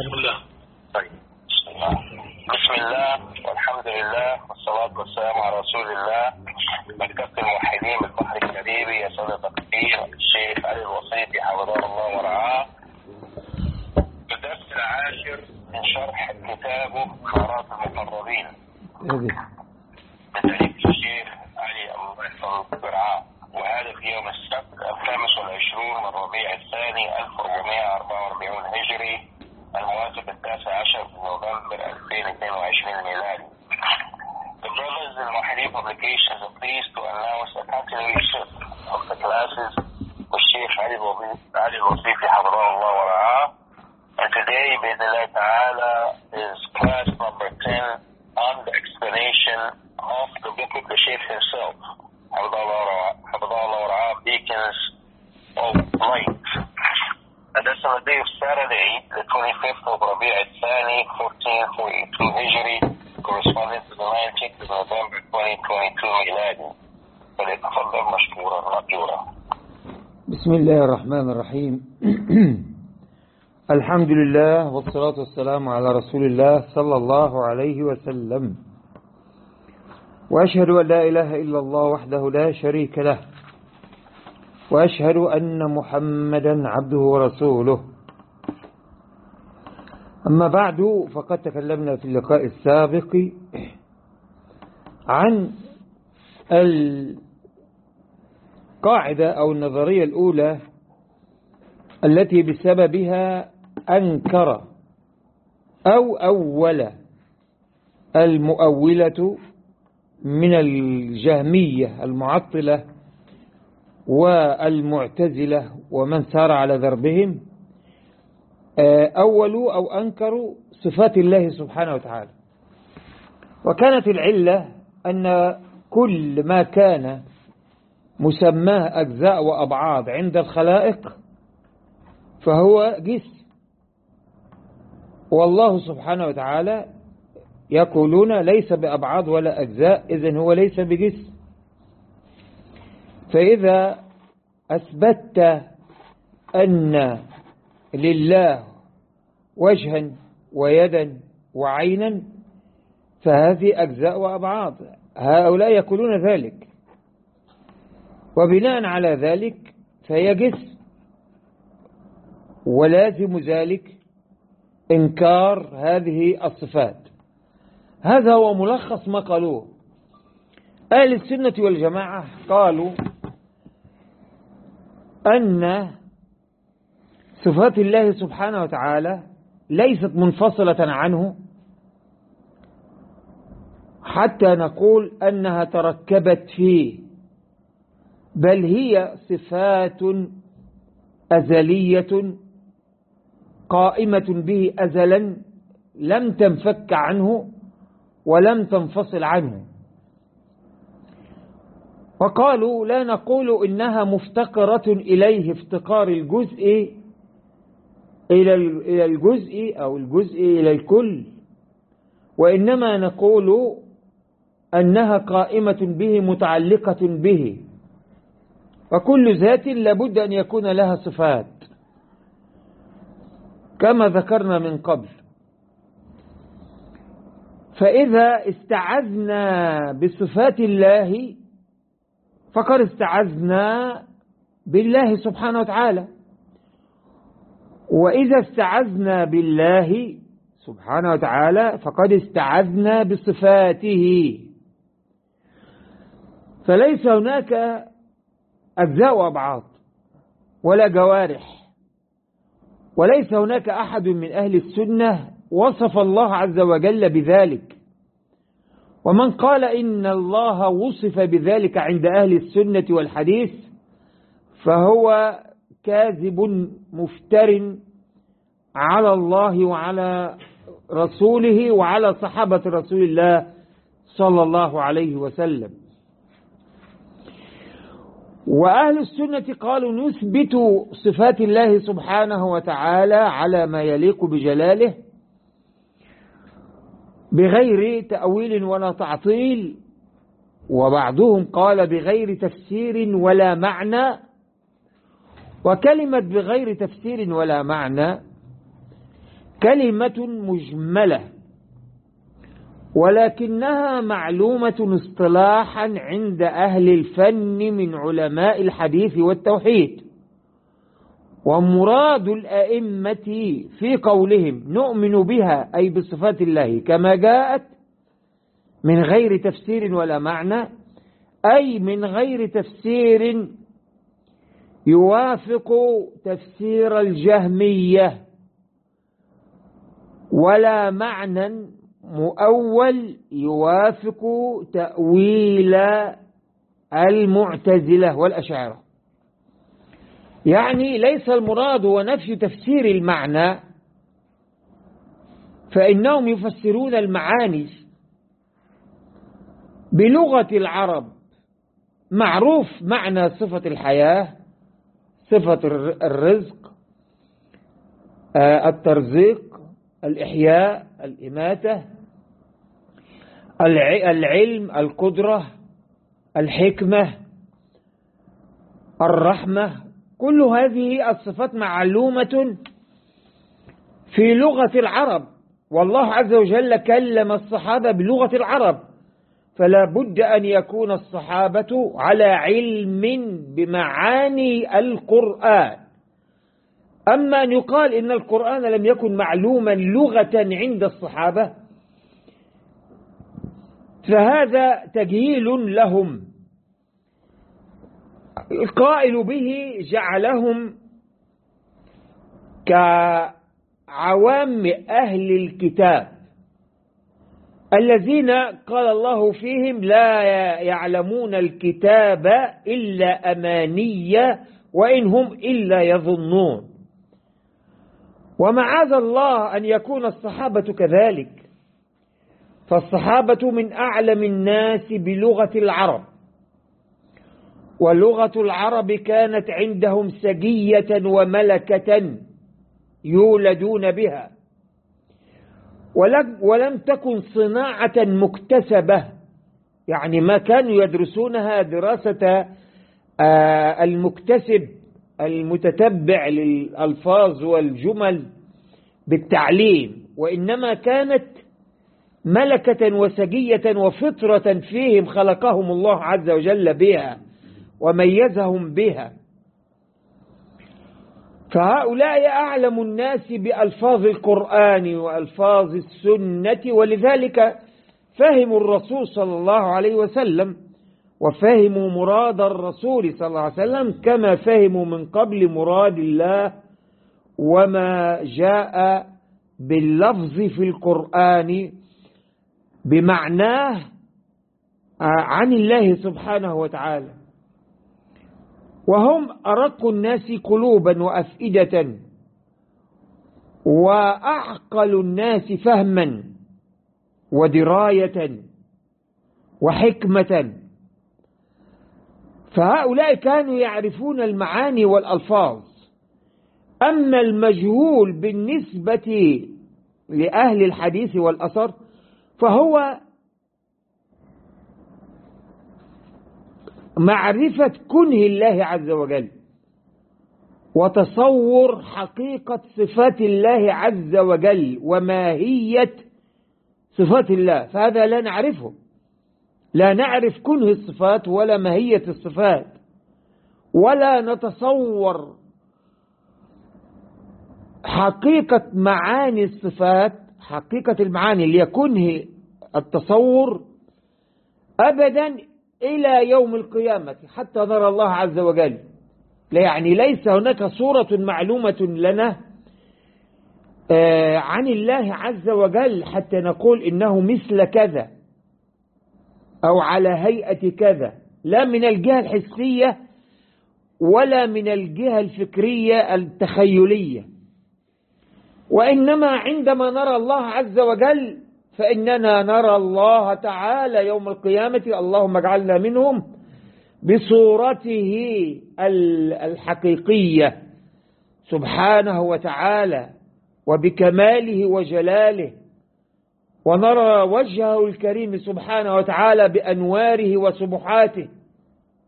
بسم الله. طيب. بسم الله بسم الله والحمد لله والصلاة والسلام على رسول الله. مكتبة الموحدين بالبحر الكاريبي يا سادة التقدير الشيخ علي الوسيطي حفظه الله ورعاه. الدرس العاشر من شرح كتابه مرات المقربين. هذه بتأليف الشيخ علي الله يحفظه ورعاه وهذا في يوم السبت الخامس والعشرون من ربيع الثاني 1444 هجري. الموافق التاسع عشر من نوفمبر 2022 ميلادي. The brothers in Mahdi publications are pleased to announce a continuation of the classes with Sheikh Ali Ali Wasifi حفظه الله ورعاه. And today, بإذن الله تعالى, is class number 10 on the explanation of the book of the Sheikh himself. حفظه الله ورعاه, حفظه الله ورعاه, Beacons of Light. That's on the day of Saturday, the 25th of Rabi' al-Thani, 1442 Hijri, corresponding to the 19th of November 2022 ميلادي. فليتفضل مشكورا. بسم الله الرحمن الرحيم الحمد لله والصلاة والسلام على رسول الله صلى الله عليه وسلم وأشهد أن لا إله إلا الله وحده لا شريك له وأشهد أن محمدا عبده ورسوله. أما بعد فقد تكلمنا في اللقاء السابق عن القاعدة أو النظرية الأولى التي بسببها أنكر أو أول المؤولة من الجهمية المعطلة والمعتزلة ومن سار على ذربهم أولوا أو أنكروا صفات الله سبحانه وتعالى. وكانت العلة أن كل ما كان مسماه أجزاء وأبعاد عند الخلائق فهو جسم والله سبحانه وتعالى يقولون ليس بأبعاد ولا أجزاء إذن هو ليس بجسم فإذا أثبتت أن لله وجها ويدا وعينا فهذه أجزاء وأبعاد. هؤلاء يقولون ذلك. وبناء على ذلك فهي جسم ولازم ذلك إنكار هذه الصفات. هذا هو ملخص ما قالوه. أهل السنة والجماعة قالوا أن صفات الله سبحانه وتعالى ليست منفصلة عنه. حتى نقول أنها تركبت فيه. بل هي صفات أزلية قائمة به أزلا لم تنفك عنه ولم تنفصل عنه. وقالوا لا نقول إنها مفتقرة إليه افتقار الجزء إلى الجزء أو الجزء إلى الكل وإنما نقول أنها قائمة به متعلقة به. وكل ذات لابد أن يكون لها صفات كما ذكرنا من قبل. فإذا استعذنا بصفات الله فقد استعذنا بالله سبحانه وتعالى. وإذا استعذنا بالله سبحانه وتعالى فقد استعذنا بصفاته. فليس هناك أجزاء وأبعاد ولا جوارح وليس هناك أحد من أهل السنة وصف الله عز وجل بذلك. ومن قال إن الله وصف بذلك عند أهل السنة والحديث فهو كاذب مفتر على الله وعلى رسوله وعلى صحابة رسول الله صلى الله عليه وسلم. وأهل السنة قالوا نثبت صفات الله سبحانه وتعالى على ما يليق بجلاله بغير تأويل ولا تعطيل. وبعضهم قال بغير تفسير ولا معنى. وكلمة بغير تفسير ولا معنى كلمة مجملة ولكنها معلومة اصطلاحا عند أهل الفن من علماء الحديث والتوحيد. ومراد الأئمة في قولهم نؤمن بها أي بصفات الله كما جاءت من غير تفسير ولا معنى أي من غير تفسير يوافق تفسير الجهمية ولا معنى مؤول يوافق تأويل المعتزلة والأشاعرة. يعني ليس المراد هو نفي تفسير المعنى فإنهم يفسرون المعاني بلغة العرب. معروف معنى صفة الحياة صفة الرزق الترزيق الإحياء الإماتة العلم القدرة الحكمة الرحمة كل هذه الصفات معلومة في لغة العرب. والله عز وجل كلم الصحابة بلغة العرب. فلا بد أن يكون الصحابة على علم بمعاني القرآن. أما أن يقال إن القرآن لم يكن معلوما لغة عند الصحابة فهذا تجهيل لهم. القائل به جعلهم كعوام أهل الكتاب الذين قال الله فيهم لا يعلمون الكتاب إلا أمانية وإن هم إلا يظنون. ومعاذ الله أن يكون الصحابة كذلك. فالصحابة من أعلم الناس بلغة العرب. ولغة العرب كانت عندهم سجية وملكة يولدون بها. ولم تكن صناعة مكتسبة يعني ما كانوا يدرسونها دراسة المكتسب المتتبع للألفاظ والجمل بالتعليم وإنما كانت ملكة وسجية وفطرة فيهم خلقهم الله عز وجل بها. وميزهم بها. فهؤلاء أعلم الناس بألفاظ القرآن وألفاظ السنة ولذلك فهموا الرسول صلى الله عليه وسلم وفهموا مراد الرسول صلى الله عليه وسلم كما فهموا من قبل مراد الله وما جاء باللفظ في القرآن بمعناه عن الله سبحانه وتعالى. وهم أرق الناس قلوبا وأفئدة وأعقل الناس فهما ودراية وحكمة. فهؤلاء كانوا يعرفون المعاني والألفاظ. أما المجهول بالنسبة لأهل الحديث والأثر فهو معرفة كنه الله عز وجل وتصور حقيقة صفات الله عز وجل وماهية صفات الله فهذا لا نعرفه. لا نعرف كنه الصفات ولا ماهية الصفات ولا نتصور حقيقة معاني الصفات حقيقة المعاني اللي التصور أبدا إلى يوم القيامة حتى نرى الله عز وجل. يعني ليس هناك صورة معلومة لنا عن الله عز وجل حتى نقول إنه مثل كذا أو على هيئة كذا. لا من الجهة الحسية ولا من الجهة الفكرية التخيلية. وإنما عندما نرى الله عز وجل فإننا نرى الله تعالى يوم القيامة اللهم اجعلنا منهم بصورته الحقيقية سبحانه وتعالى وبكماله وجلاله. ونرى وجهه الكريم سبحانه وتعالى بأنواره وسبحاته.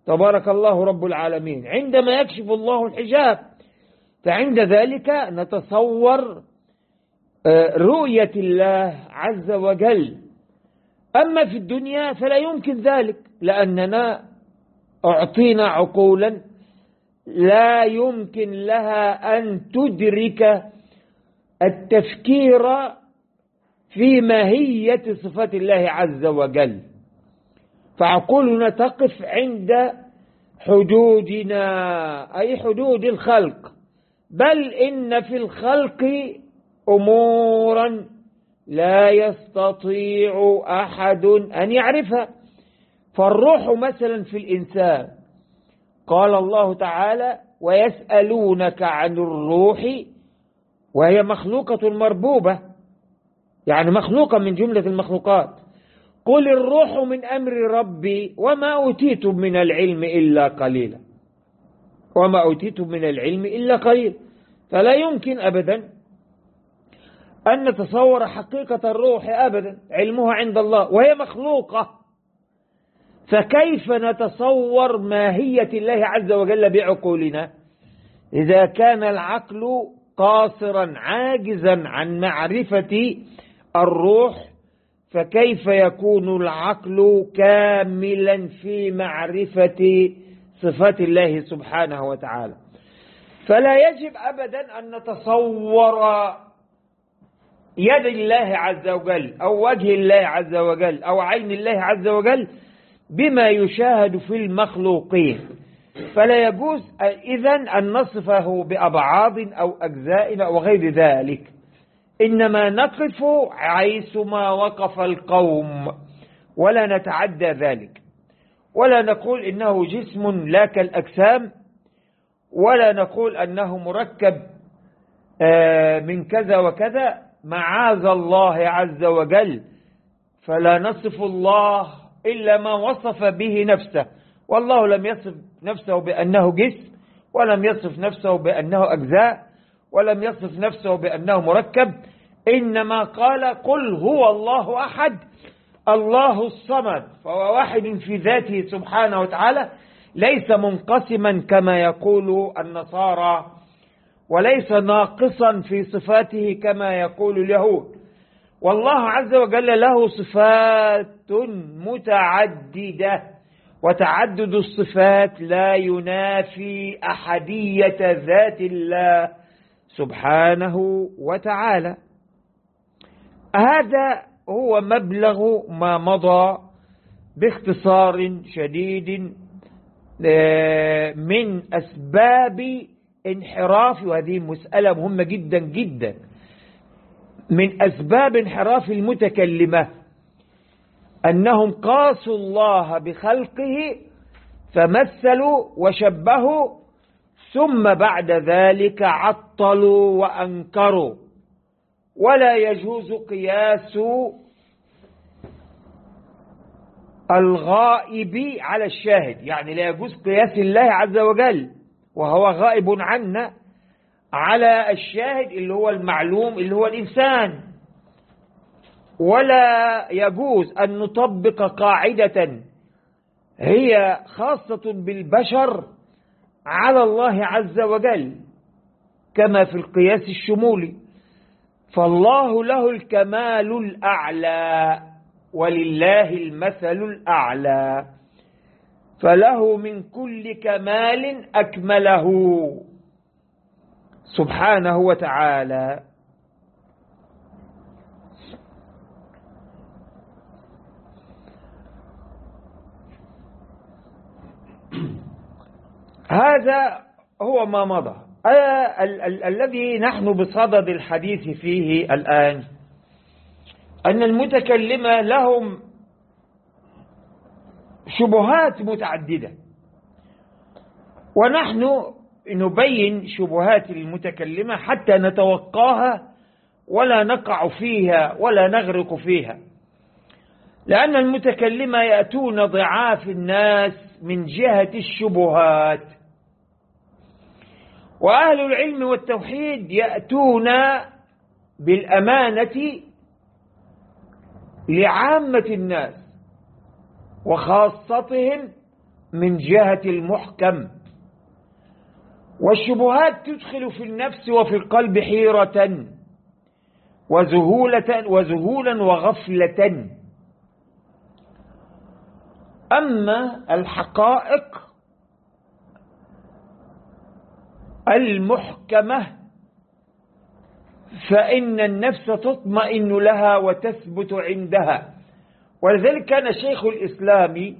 تبارك الله رب العالمين. عندما يكشف الله الحجاب فعند ذلك نتصور رؤية الله عز وجل. أما في الدنيا فلا يمكن ذلك لأننا أعطينا عقولا لا يمكن لها أن تدرك التفكير في ماهية صفات الله عز وجل. فعقولنا تقف عند حدودنا أي حدود الخلق. بل إن في الخلق أمورا لا يستطيع أحد أن يعرفها. فالروح مثلا في الإنسان قال الله تعالى ويسألونك عن الروح وهي مخلوقة مربوبة يعني مخلوقة من جملة المخلوقات. قل الروح من أمر ربي وما أوتيتم من العلم إلا قليلا. وما أوتيتم من العلم إلا قليل. فلا يمكن أبدا أن نتصور حقيقة الروح أبدا علمها عند الله وهي مخلوقة. فكيف نتصور ماهية الله عز وجل بعقولنا؟ إذا كان العقل قاصرا عاجزا عن معرفة الروح فكيف يكون العقل كاملا في معرفة صفات الله سبحانه وتعالى؟ فلا يجب أبدا أن نتصور يد الله عز وجل أو وجه الله عز وجل أو عين الله عز وجل بما يشاهد في المخلوقين. فلا يجوز إذا أن نصفه بأبعاض أو أجزاء أو غير ذلك. إنما نقف حيثما وقف القوم ولا نتعدى ذلك. ولا نقول إنه جسم لا كالأجسام ولا نقول أنه مركب من كذا وكذا. معاذ الله عز وجل فلا نصف الله إلا ما وصف به نفسه. والله لم يصف نفسه بأنه جسم ولم يصف نفسه بأنه أجزاء ولم يصف نفسه بأنه مركب. إنما قال قل هو الله أحد الله الصمد فهو واحد في ذاته سبحانه وتعالى ليس منقسما كما يقول النصارى. وليس ناقصا في صفاته كما يقول اليهود. والله عز وجل له صفات متعددة وتعدد الصفات لا ينافي أحدية ذات الله سبحانه وتعالى. هذا هو مبلغ ما مضى باختصار شديد من أسباب انحراف وهذه مسألة مهمة جدا جدا. من أسباب انحراف المتكلمة أنهم قاسوا الله بخلقه فمثلوا وشبهوا ثم بعد ذلك عطلوا وأنكروا. ولا يجوز قياس الغائب على الشاهد. يعني لا يجوز قياس الله عز وجل. وهو غائب عنا على الشاهد اللي هو المعلوم اللي هو الإنسان. ولا يجوز أن نطبق قاعدة هي خاصة بالبشر على الله عز وجل كما في القياس الشمولي. فالله له الكمال الأعلى ولله المثل الأعلى. فله من كل كمال أكمله. سبحانه وتعالى. هذا هو ما مضى. ال ال الذي نحن بصدد الحديث فيه الآن أن المتكلمة لهم شبهات متعددة. ونحن نبين شبهات المتكلمة حتى نتوقاها ولا نقع فيها ولا نغرق فيها. لأن المتكلمة يأتون ضعاف الناس من جهة الشبهات. وأهل العلم والتوحيد يأتون بالأمانة لعامة الناس. وخاصتهم من جهة المحكم. والشبهات تدخل في النفس وفي القلب حيرة وذهولة وذهولا وغفلة. أما الحقائق المحكمة فإن النفس تطمئن لها وتثبت عندها. ولذلك كان شيخ الإسلام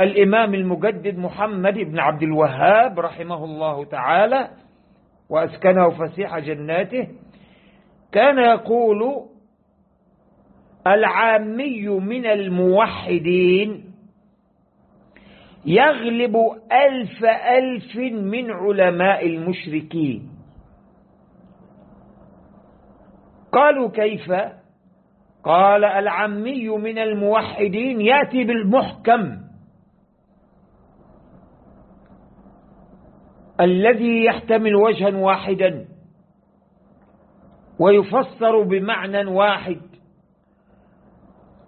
الإمام المجدد محمد بن عبد الوهاب رحمه الله تعالى وأسكنه فسيح جناته كان يقول العامي من الموحدين يغلب ألف ألف من علماء المشركين. قالوا كيف؟ قال العمي من الموحدين يأتي بالمحكم. الذي يحتمل وجها واحدا ويفسر بمعنى واحد.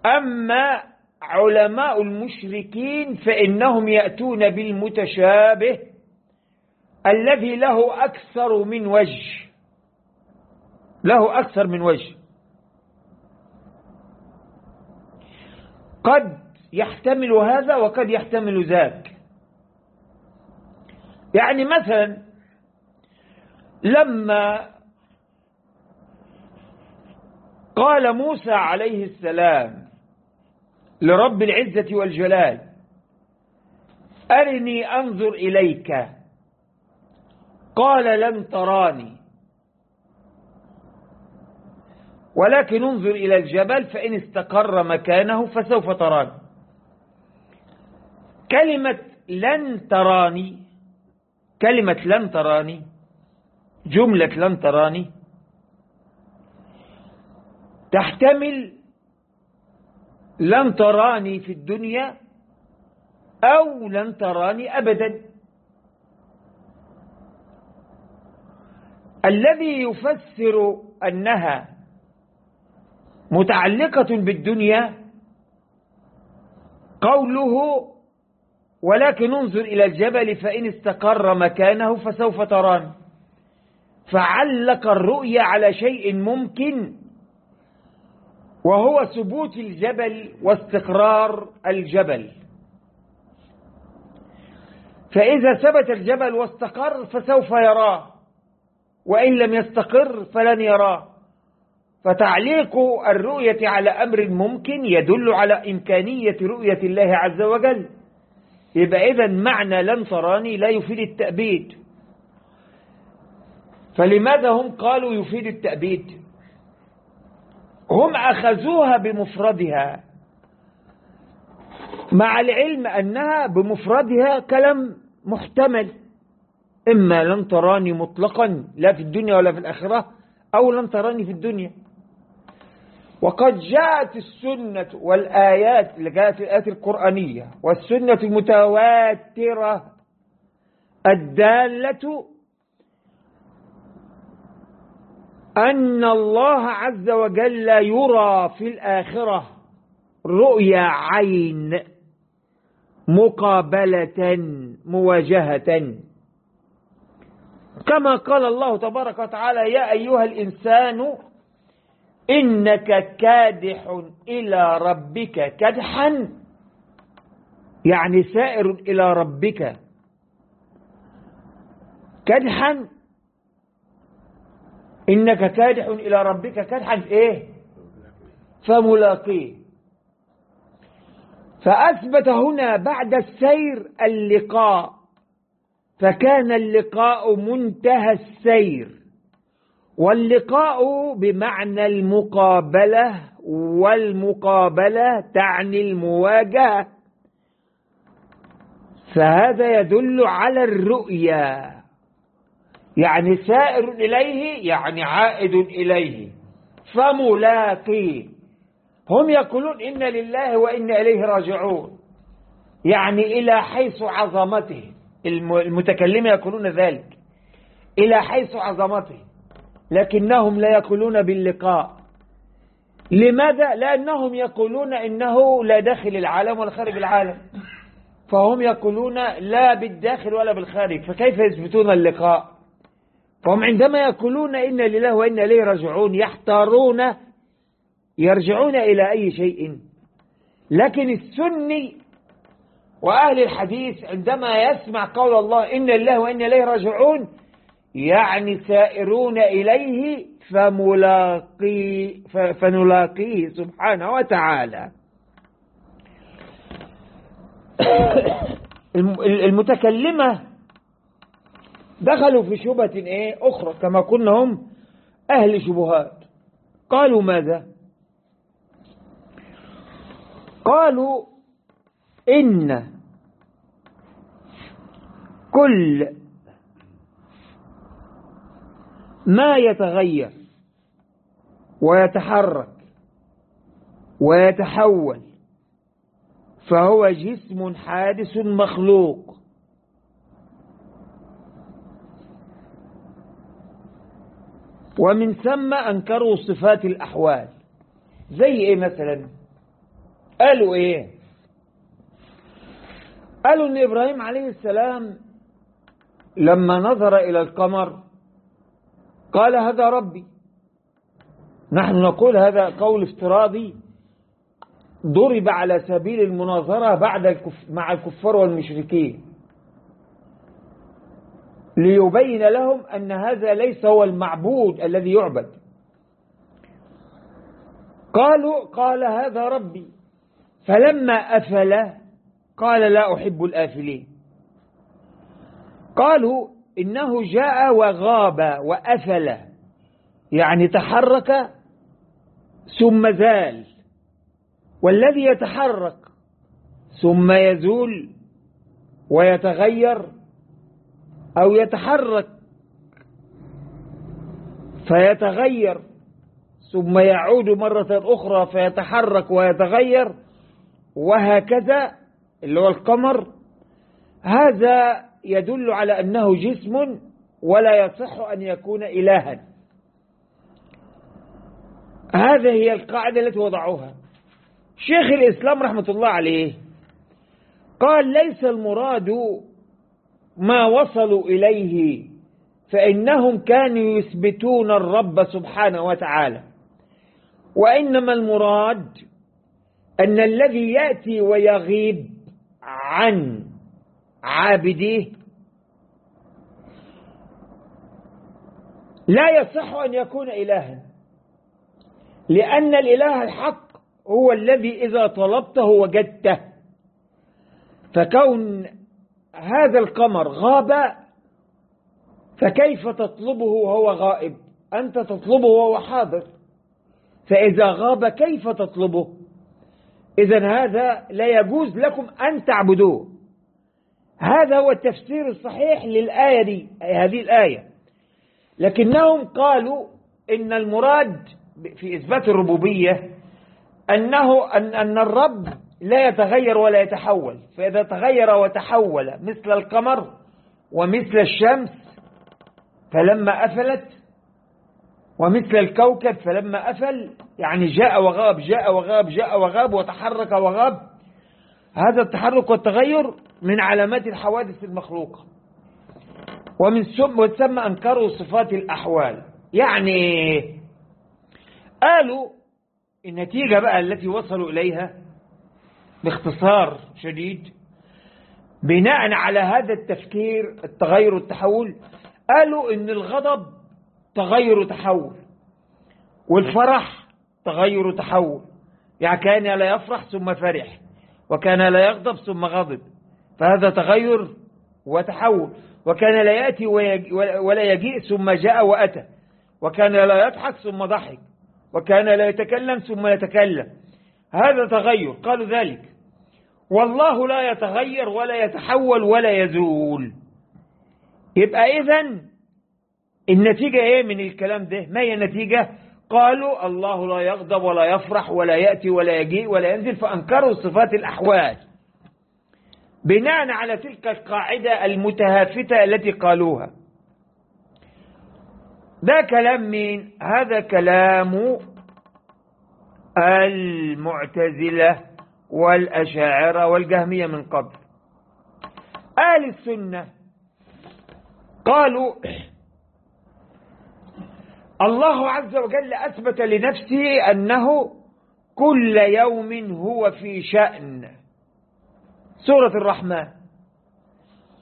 أما علماء المشركين فإنهم يأتون بالمتشابه الذي له أكثر من وجه. له أكثر من وجه. قد يحتمل هذا وقد يحتمل ذاك. يعني مثلا لما قال موسى عليه السلام لرب العزة والجلال أرني أنظر إليك قال لن تراني. ولكن انظر إلى الجبل فإن استقر مكانه فسوف تراني. كلمة لن تراني كلمة لن تراني جملة لن تراني تحتمل لن تراني في الدنيا أو لن تراني أبدا. الذي يفسر أنها متعلقة بالدنيا قوله ولكن انظر إلى الجبل فإن استقر مكانه فسوف تراني فعلق الرؤيا على شيء ممكن وهو ثبوت الجبل واستقرار الجبل. فإذا ثبت الجبل واستقر فسوف يراه وإن لم يستقر فلن يراه. فتعليق الرؤية على أمر ممكن يدل على إمكانية رؤية الله عز وجل. يبقى إذا معنى لن تراني لا يفيد التأبيد. فلماذا هم قالوا يفيد التأبيد؟ هم أخذوها بمفردها. مع العلم أنها بمفردها كلام محتمل. إما لن تراني مطلقا لا في الدنيا ولا في الآخرة أو لن تراني في الدنيا. وقد جاءت السنة والآيات اللي جاءت الآيات القرآنية والسنة المتواترة الدالة أن الله عز وجل يرى في الآخرة رؤيا عين مقابلة مواجهة. كما قال الله تبارك وتعالى يا أيها الإنسان إنك كادح إلى ربك كدحا. يعني سائر إلى ربك كدحا. إنك كادح إلى ربك كدحا. إيه؟ فملاقيه. فأثبت هنا بعد السير اللقاء. فكان اللقاء منتهى السير. واللقاء بمعنى المقابلة والمقابلة تعني المواجهة. فهذا يدل على الرؤيا يعني سائر إليه يعني عائد إليه. فملاقيه هم يقولون إن لله وإن إليه راجعون. يعني إلى حيث عظمته. المتكلم يقولون ذلك. إلى حيث عظمته. لكنهم لا يقولون باللقاء. لماذا؟ لأنهم يقولون إنه لا داخل العالم ولا خارج العالم. فهم يقولون لا بالداخل ولا بالخارج. فكيف يثبتون اللقاء؟ فهم عندما يقولون إن لله وإنا إليه راجعون يحتارون يرجعون إلى أي شيء. لكن السني وأهل الحديث عندما يسمع قول الله إن الله وإنا إليه راجعون يعني سائرون إليه فملاقي فنلاقيه سبحانه وتعالى. المتكلمة دخلوا في شبهة إيه؟ أخرى كما كنا هم أهل شبهات. قالوا ماذا؟ قالوا إن كل ما يتغير ويتحرك ويتحول فهو جسم حادث مخلوق. ومن ثم أنكروا صفات الأحوال. زي إيه مثلا؟ قالوا إيه؟ قالوا أن إبراهيم عليه السلام لما نظر إلى القمر قال هذا ربي. نحن نقول هذا قول افتراضي. ضرب على سبيل المناظرة بعد الكف مع الكفار والمشركين. ليبين لهم أن هذا ليس هو المعبود الذي يعبد. قالوا قال هذا ربي. فلما أفل قال لا أحب الآفلين. قالوا إنه جاء وغاب وأفل يعني تحرك ثم زال. والذي يتحرك ثم يزول ويتغير أو يتحرك فيتغير ثم يعود مرة أخرى فيتحرك ويتغير وهكذا اللي هو القمر. هذا يدل على أنه جسم ولا يصح أن يكون إلها. هذه هي القاعدة التي وضعوها. شيخ الإسلام رحمة الله عليه قال ليس المراد ما وصلوا إليه فإنهم كانوا يثبتون الرب سبحانه وتعالى. وإنما المراد أن الذي يأتي ويغيب عن عابديه. لا يصح أن يكون إلها لأن الإله الحق هو الذي إذا طلبته وجدته. فكون هذا القمر غاب فكيف تطلبه وهو غائب؟ أنت تطلبه وهو حاضر. فإذا غاب كيف تطلبه؟ إذا هذا لا يجوز لكم أن تعبدوه. هذا هو التفسير الصحيح للآية دي هذه الآية. لكنهم قالوا إن المراد في إثبات الربوبية أنه أن, أن الرب لا يتغير ولا يتحول. فإذا تغير وتحول مثل القمر ومثل الشمس فلما أفلت ومثل الكوكب فلما أفل يعني جاء وغاب جاء وغاب جاء وغاب وتحرك وغاب. هذا التحرك والتغير من علامات الحوادث المخلوقة. ومن ثم وتسمى أنكروا صفات الأحوال. يعني قالوا النتيجة بقى التي وصلوا إليها باختصار شديد بناء على هذا التفكير التغير والتحول قالوا إن الغضب تغير وتحول والفرح تغير وتحول. يعني كان لا يفرح ثم فرح وكان لا يغضب ثم غضب. فهذا تغير وتحول. وكان لا يأتي ولا يجيء ثم جاء وأتى. وكان لا يضحك ثم ضحك. وكان لا يتكلم ثم يتكلم. هذا تغير قالوا ذلك. والله لا يتغير ولا يتحول ولا يزول. يبقى إذن النتيجة إيه من الكلام ده؟ ما هي النتيجة؟ قالوا الله لا يغضب ولا يفرح ولا يأتي ولا يجيء ولا ينزل فأنكروا صفات الأحوال. بناء على تلك القاعدة المتهافتة التي قالوها. ده كلام مين؟ هذا كلام المعتزلة والأشاعرة والجهمية من قبل. آل السنة قالوا الله عز وجل أثبت لنفسه أنه كل يوم هو في شأن. سورة الرحمن.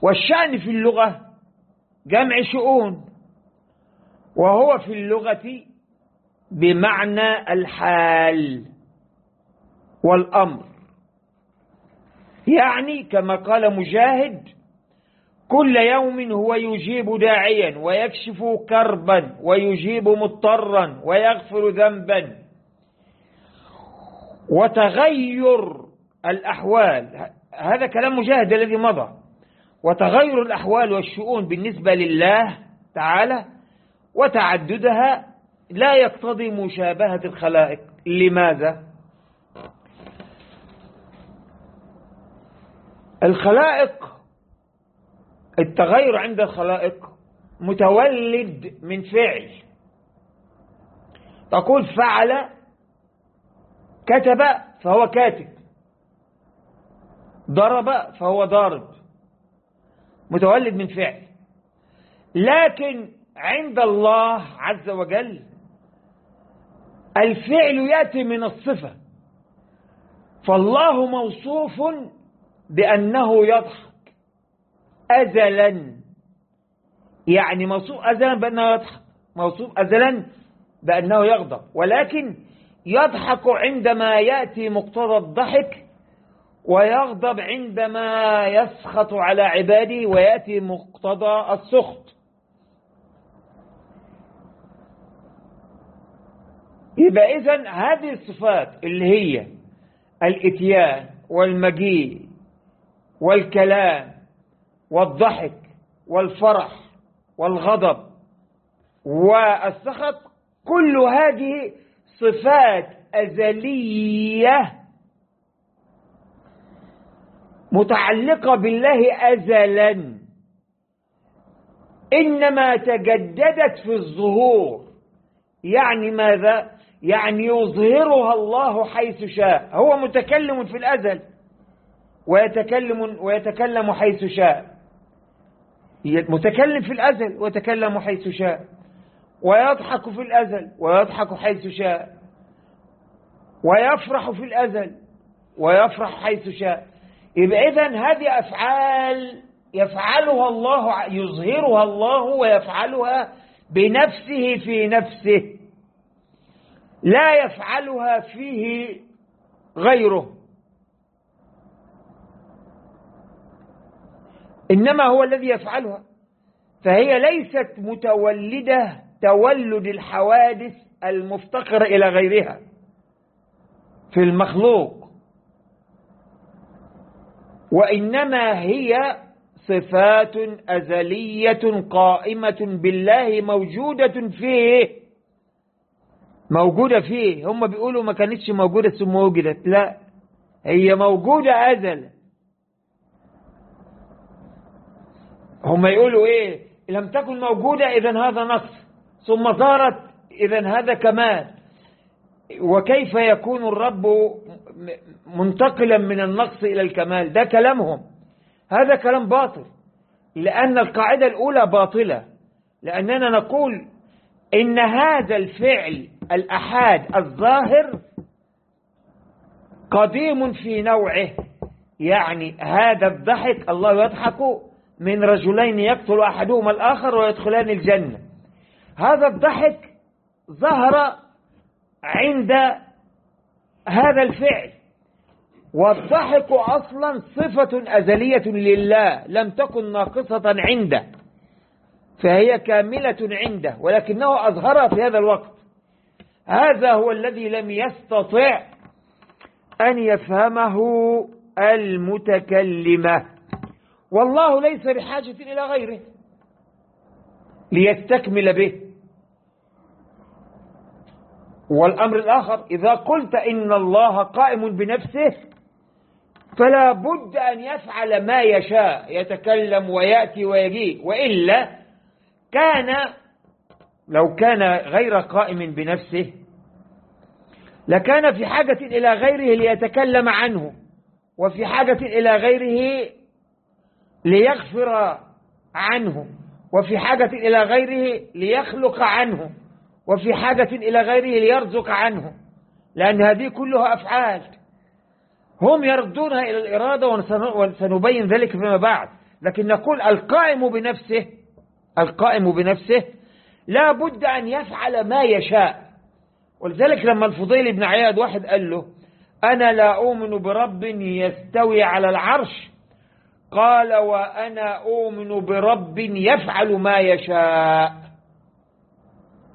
والشأن في اللغة جمع شؤون وهو في اللغة بمعنى الحال والأمر. يعني كما قال مجاهد كل يوم هو يجيب داعيا ويكشف كربا ويجيب مضطرا ويغفر ذنبا. وتغير الأحوال هذا كلام مجاهد الذي مضى. وتغير الأحوال والشؤون بالنسبة لله تعالى وتعددها لا يقتضي مشابهة الخلائق. لماذا؟ الخلائق التغير عند الخلائق متولد من فعل. تقول فعل كتب فهو كاتب. ضرب فهو ضارب. متولد من فعل. لكن عند الله عز وجل الفعل يأتي من الصفة. فالله موصوف بأنه يضحك. أزلا. يعني موصوف أزلا بأنه يضحك. موصوف أزلا بأنه يغضب. ولكن يضحك عندما يأتي مقتضى الضحك ويغضب عندما يسخط على عباده ويأتي مقتضى السخط. يبقى إذن هذه الصفات اللي هي الإتيان والمجيء والكلام والضحك والفرح والغضب والسخط كل هذه صفات أزلية متعلقة بالله أزلا. إنما تجددت في الظهور. يعني ماذا؟ يعني يظهرها الله حيث شاء. هو متكلم في الأزل. ويتكلم ويتكلم حيث شاء. متكلم في الأزل ويتكلم حيث شاء. ويضحك في الأزل ويضحك حيث شاء. ويفرح في الأزل ويفرح حيث شاء. يبقى إذن هذه أفعال يفعلها الله يظهرها الله ويفعلها بنفسه في نفسه لا يفعلها فيه غيره. إنما هو الذي يفعلها. فهي ليست متولدة تولد الحوادث المفتقرة إلى غيرها في المخلوق. وإنما هي صفات أزلية قائمة بالله موجودة فيه. موجودة فيه. هم بيقولوا ما كانتش موجودة ثم وجدت لا هي موجودة أزل. هم يقولوا إيه؟ لم تكن موجودة إذا هذا نقص ثم ظهرت إذا هذا كمال. وكيف يكون الرب منتقلا من النقص إلى الكمال. ده كلامهم. هذا كلام باطل. لأن القاعدة الأولى باطلة. لأننا نقول إن هذا الفعل الأحاد الظاهر قديم في نوعه. يعني هذا الضحك الله يضحك من رجلين يقتل أحدهما الآخر ويدخلان الجنة. هذا الضحك ظهر عند هذا الفعل. والضحك أصلا صفة أزلية لله لم تكن ناقصة عنده. فهي كاملة عنده ولكنه أظهرها في هذا الوقت. هذا هو الذي لم يستطع أن يفهمه المتكلمة والله ليس بحاجة إلى غيره ليستكمل به. والأمر الآخر إذا قلت إن الله قائم بنفسه فلا بد أن يفعل ما يشاء يتكلم ويأتي ويجيء وإلا كان لو كان غير قائم بنفسه لكان في حاجة إلى غيره ليتكلم عنه وفي حاجة إلى غيره ليغفر عنه وفي حاجة إلى غيره ليخلق عنه. وفي حاجة إلى غيره ليرزق عنه لأن هذه كلها أفعال. هم يردونها إلى الإرادة وسنبين ذلك فيما بعد. لكن نقول القائم بنفسه القائم بنفسه لا بد أن يفعل ما يشاء. ولذلك لما الفضيل بن عياد واحد قال له أنا لا أؤمن برب يستوي على العرش؟ قال وأنا أؤمن برب يفعل ما يشاء.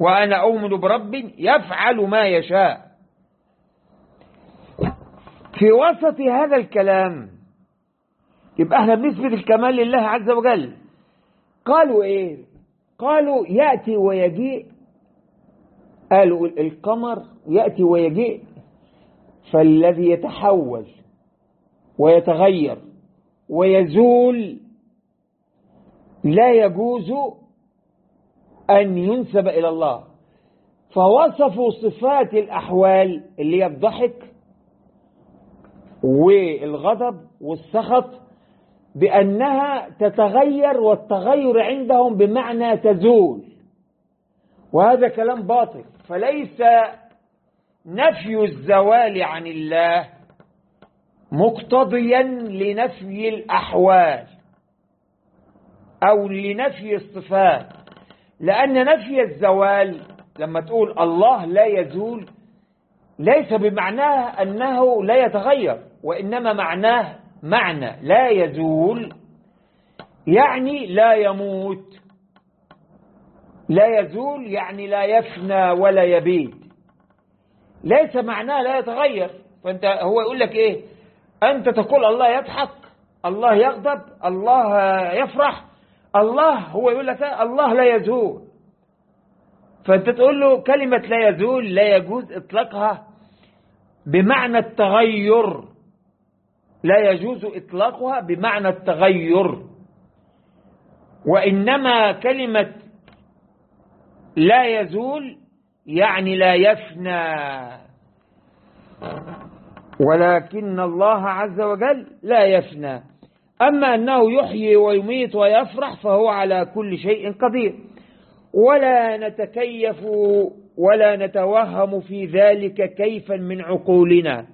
وأنا أؤمن برب يفعل ما يشاء. في وسط هذا الكلام يبقى إحنا بنثبت الكمال لله عز وجل. قالوا إيه؟ قالوا يأتي ويجيء قالوا القمر يأتي ويجيء فالذي يتحول ويتغير ويزول لا يجوز أن ينسب إلى الله. فوصفوا صفات الأحوال اللي هي الضحك والغضب والسخط بأنها تتغير والتغير عندهم بمعنى تزول. وهذا كلام باطل. فليس نفي الزوال عن الله مقتضيا لنفي الأحوال أو لنفي الصفات. لأن نفي الزوال لما تقول الله لا يزول ليس بمعناه أنه لا يتغير وإنما معناه معنى لا يزول يعني لا يموت. لا يزول يعني لا يفنى ولا يبيد ليس معناه لا يتغير. فأنت هو يقول لك إيه؟ أنت تقول الله يضحك الله يغضب الله يفرح الله هو يقول لك الله لا يزول. فأنت تقول له كلمة لا يزول لا يجوز إطلاقها بمعنى التغير. لا يجوز إطلاقها بمعنى التغير. وإنما كلمة لا يزول يعني لا يفنى. ولكن الله عز وجل لا يفنى. أما أنه يحيي ويميت ويفرح فهو على كل شيء قدير. ولا نتكيف ولا نتوهم في ذلك كيفا من عقولنا.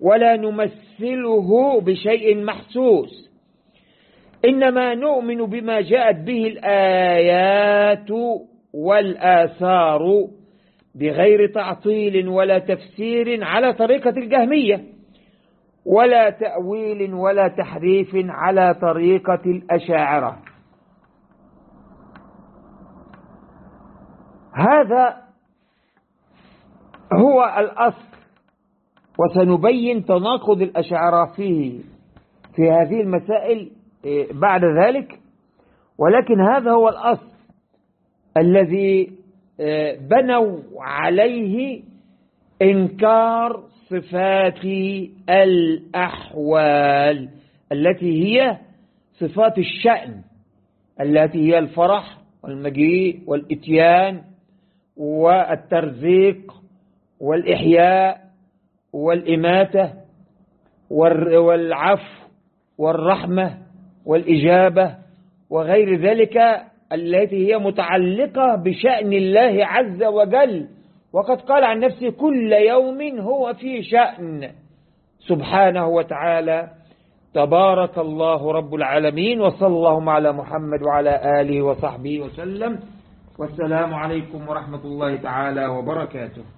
ولا نمثله بشيء محسوس. إنما نؤمن بما جاءت به الآيات والآثار بغير تعطيل ولا تفسير على طريقة الجهمية. ولا تأويل ولا تحريف على طريقة الأشاعرة. هذا هو الأصل وسنبين تناقض الأشاعرة فيه في هذه المسائل بعد ذلك. ولكن هذا هو الأصل الذي بنوا عليه إنكار صفات الأحوال التي هي صفات الشأن التي هي الفرح والمجيء والإتيان والترزيق والإحياء والإماتة والعفو والرحمة والإجابة وغير ذلك التي هي متعلقة بشأن الله عز وجل. وقد قال عن نفسه كل يوم هو في شأن. سبحانه وتعالى تبارك الله رب العالمين وصلى اللهم على محمد وعلى آله وصحبه وسلم. والسلام عليكم ورحمة الله تعالى وبركاته.